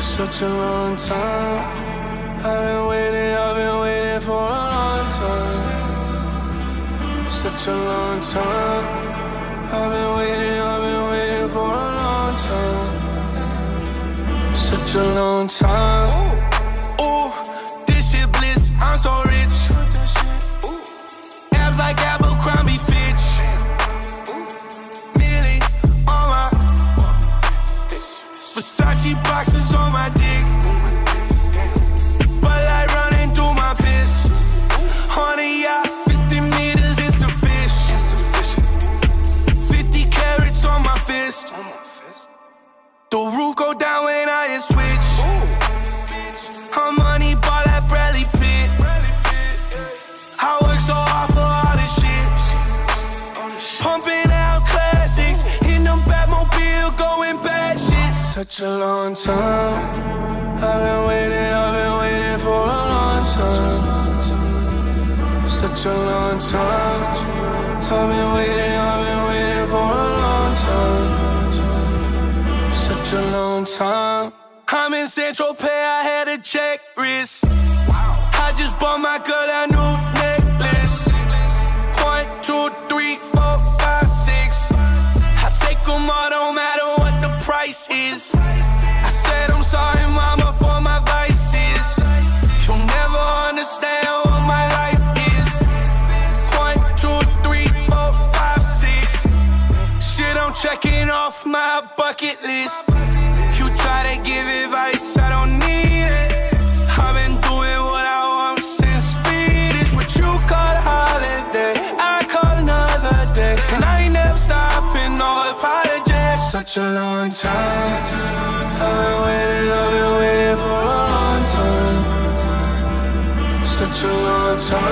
Such a long time. I've been waiting, I've been waiting for a long time. Such a long time. I've been waiting, I've been waiting for a long time. Such a long time. Versace boxes on my dick. But like running through my piss. Honey, yacht, 50 meters, it's a fish. 50 carats on my fist. The roof go down when I hit switch. Such a long time. I've been waiting, I've been waiting for a long time. Such a long time. I've been waiting, I've been waiting for a long time. Such a long time. I'm in Central Pay, I had a check wrist. I just bought my girl a new the price is. I said I'm sorry, mama, for my vices. You'll never understand what my life is. One, two, three, four, five, six. Shit, I'm checking off my bucket list. You try to give advice, I don't Such a long time. I've been waiting, I've been waiting for a long time. Such a long time.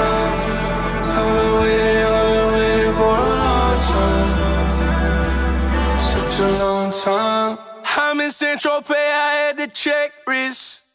I've been waiting, I've been waiting for a long time. Such a long time. I'm in Pay, I had to check wrist.